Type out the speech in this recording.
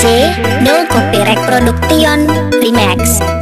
DJ No Copyright Production Remix